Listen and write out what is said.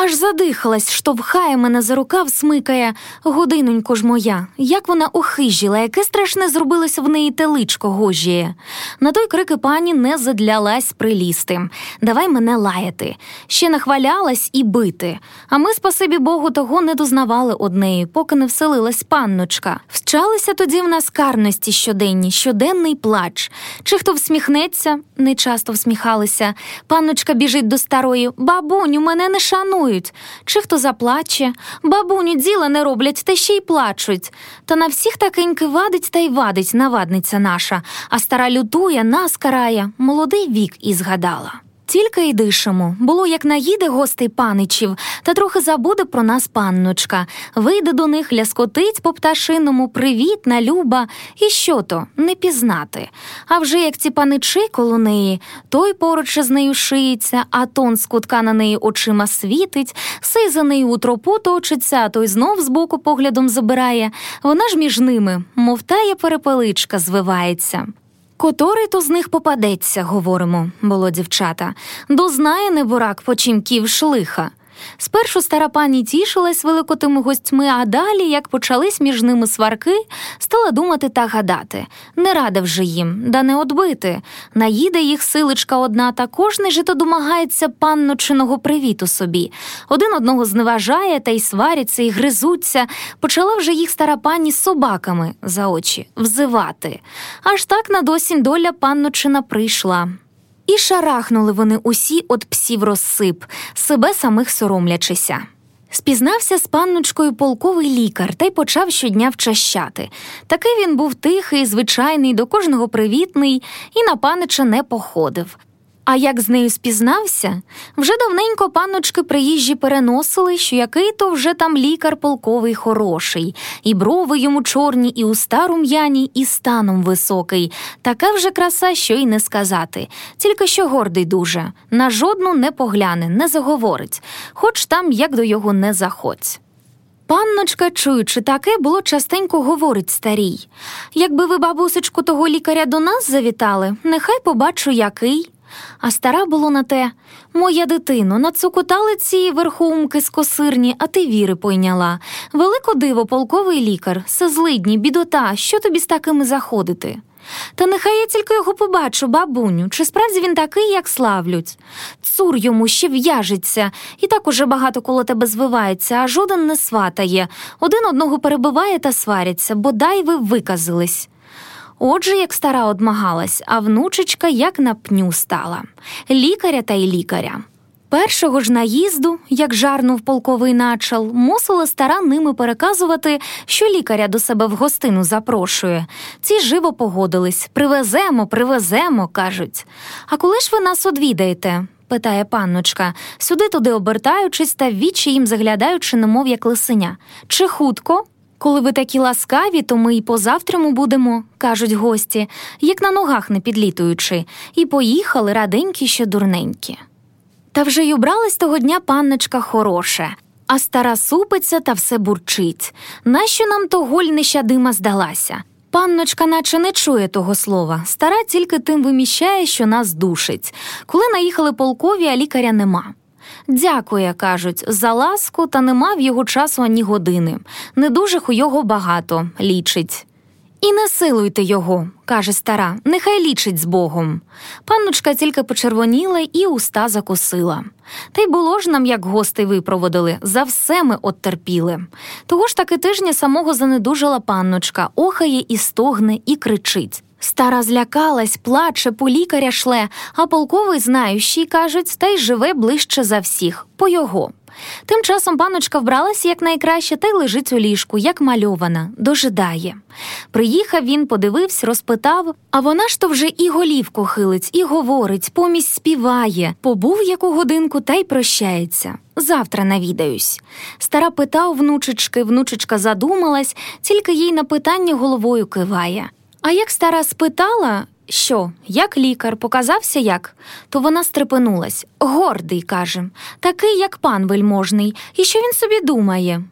Аж задихалась, штовхає мене за рукав, смикає. Годинонько ж моя, як вона охижіла, яке страшне зробилось в неї теличко гожіє. На той крики пані не задлялась прилізти. Давай мене лаяти. Ще нахвалялась і бити. А ми, спасибі Богу, того не дознавали однеї, поки не вселилась панночка. Вчалися тоді в нас карності щоденні, щоденний плач. Чи хто всміхнеться, не часто всміхалися. Панночка біжить до старої. Бабуню, мене не шанують. Чи хто заплаче? Бабуню, діла не роблять, та ще й плачуть. Та на всіх такеньки вадить та й вадить навадниця наша, а стара лютує, нас карає, молодий вік і згадала. Тільки й дишимо. Було, як наїде гостей паничів, та трохи забуде про нас панночка. Вийде до них, ляскотить по пташиному, привітна, люба, і що то не пізнати. А вже як ці паничі коло неї, той поруч з нею шиється, а тон з кутка на неї очима світить, сей за нею у тропу точиться, той знов збоку поглядом забирає. Вона ж між ними, мов тая перепеличка, звивається. Котрий то з них попадеться, говоримо, було дівчата, дознає небурак почимків шлиха. Спершу стара пані тішилась великотими гостьми, а далі, як почались між ними сварки, стала думати та гадати. Не рада вже їм, да не одбити. Наїде їх силичка одна, та кожний же то домагається панночиного привіту собі. Один одного зневажає та й сваряться, і гризуться. Почала вже їх стара пані з собаками за очі взивати. Аж так на досінь доля панночина прийшла. І шарахнули вони усі от псів розсип, себе самих соромлячися. Спізнався з панночкою полковий лікар та й почав щодня вчащати. Такий він був тихий, звичайний, до кожного привітний і на панича не походив. А як з нею спізнався, вже давненько панночки приїжджі переносили, що який то вже там лікар полковий хороший, і брови йому чорні, і уста рум'яні, і станом високий. Така вже краса, що й не сказати. Тільки що гордий дуже, на жодну не погляне, не заговорить, хоч там як до його не заходь. Панночка, чуючи таке, було частенько говорить старій. Якби ви, бабусечку, того лікаря до нас завітали, нехай побачу, який. А стара було на те Моя дитино, нацукотали ці верхоумки скосирні, а ти віри пойняла. Велико диво, полковий лікар, сезлидні, бідота, що тобі з такими заходити? Та нехай я тільки його побачу, бабуню, чи справді він такий, як славлють. Цур йому ще в'яжеться, і так уже багато коло тебе звивається, а жоден не сватає. Один одного перебиває та сваряться, бодай ви виказились. Отже, як стара одмагалась, а внучечка як на пню стала лікаря та й лікаря. Першого ж наїзду, як жарнув полковий начал, мусила стара ними переказувати, що лікаря до себе в гостину запрошує. Ці живо погодились привеземо, привеземо, кажуть. А коли ж ви нас одвідаєте? питає панночка, сюди туди обертаючись та вічі їм заглядаючи, немов як лисеня. Чи хутко? Коли ви такі ласкаві, то ми й позавтрому будемо, кажуть гості, як на ногах не підлітуючи, і поїхали раденькі ще дурненькі. Та вже й убралась того дня панночка хороше, а стара супиться та все бурчить. Нащо нам то голь нещадима здалася? Панночка наче не чує того слова, стара тільки тим виміщає, що нас душить. Коли наїхали полкові, а лікаря нема. Дякує, кажуть, за ласку, та нема в його часу ані години. Недужих у його багато лічить. І не силуйте його, каже стара, нехай лічить з Богом. Панночка тільки почервоніла і уста закусила. Та й було ж нам, як гостей випроводили, за все ми оттерпіли. Того ж таки тижня самого занедужала панночка, охає і стогне, і кричить. Стара злякалась, плаче, по лікаря шле, а полковий знаючий, кажуть, та й живе ближче за всіх, по його. Тим часом паночка вбралася якнайкраще та й лежить у ліжку, як мальована, дожидає. Приїхав він, подивився, розпитав, а вона ж то вже і голівку хилить, і говорить, помість співає, побув яку годинку та й прощається. Завтра навідаюсь. Стара питав внучечки, внучечка задумалась, тільки їй на питання головою киває. А як стара спитала, що, як лікар, показався як, то вона стрепенулась. Гордий, каже, такий, як пан вельможний, і що він собі думає.